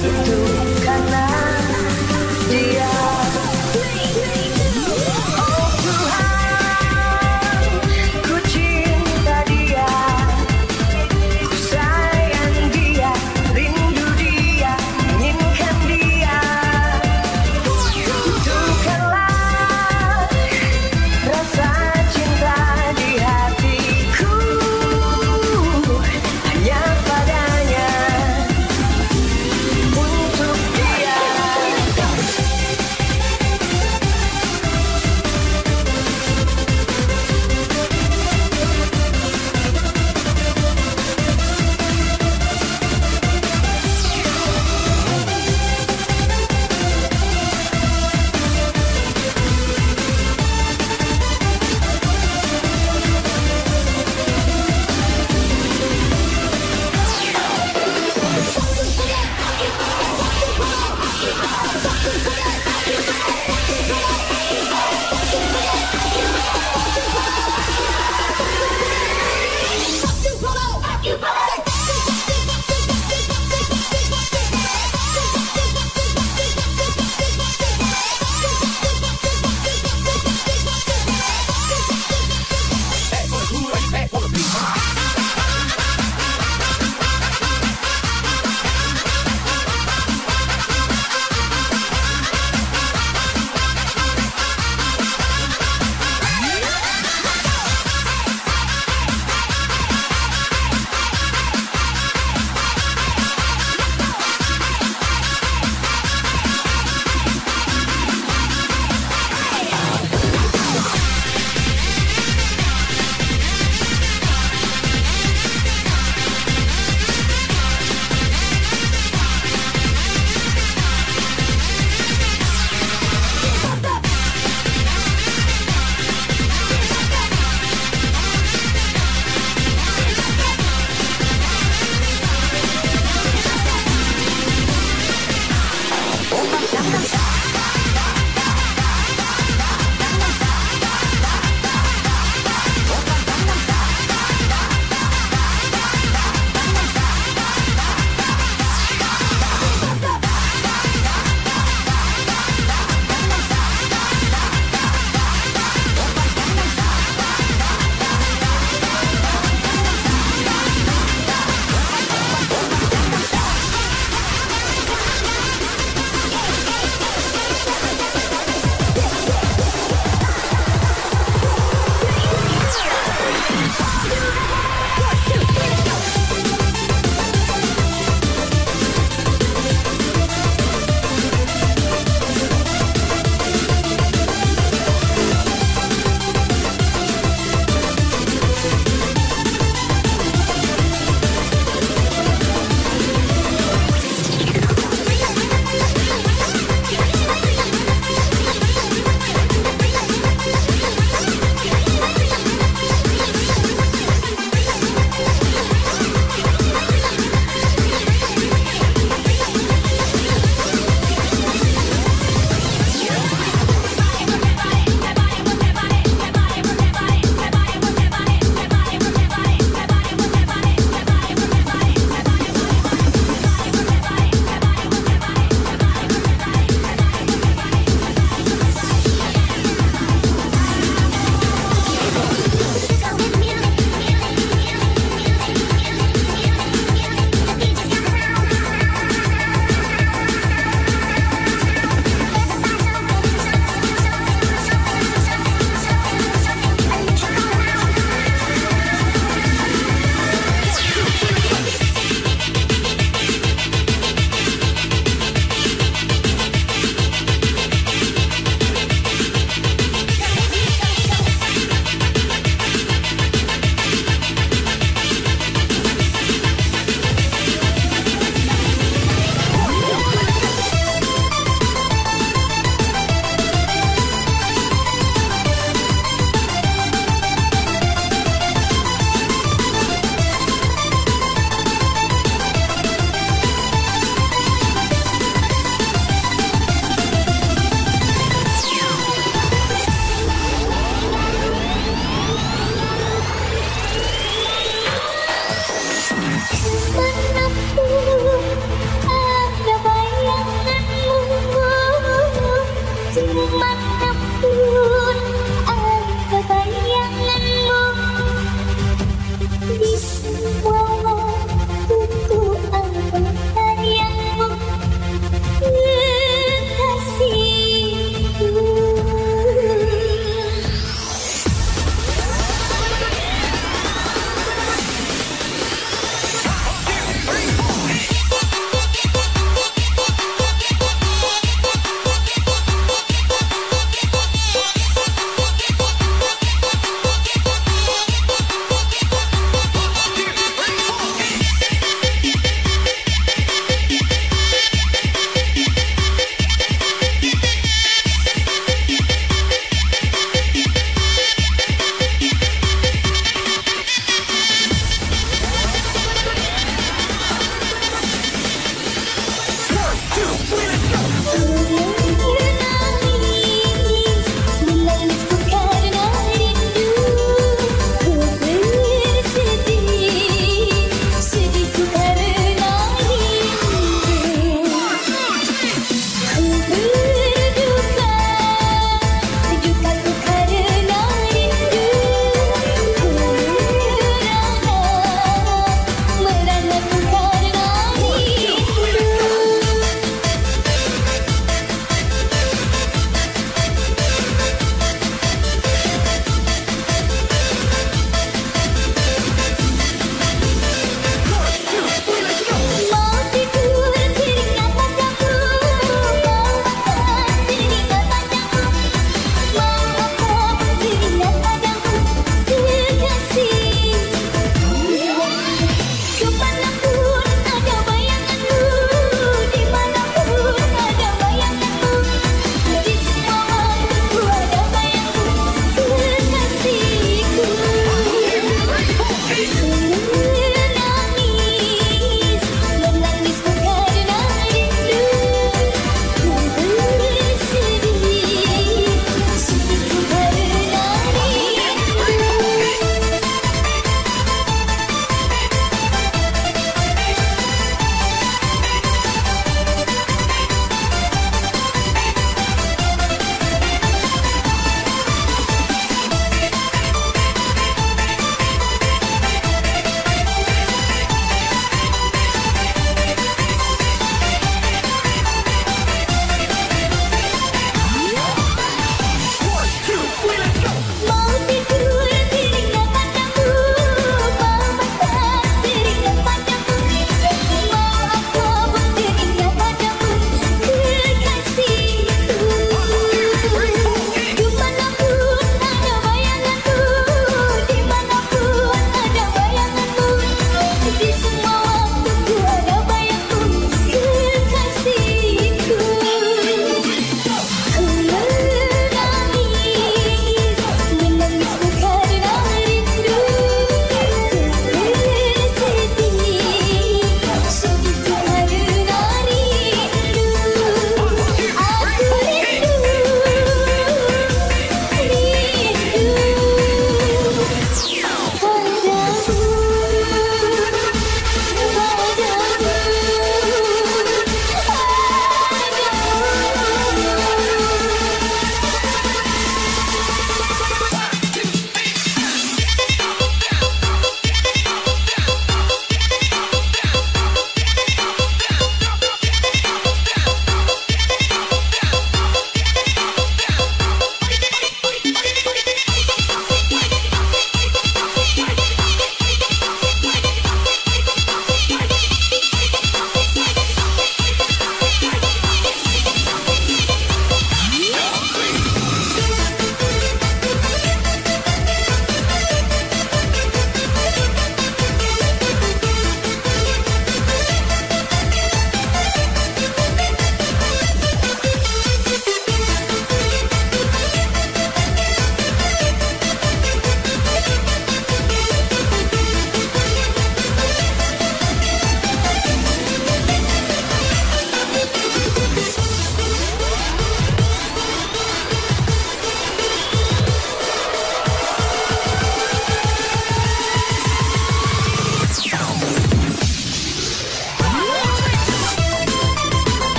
itu karena dia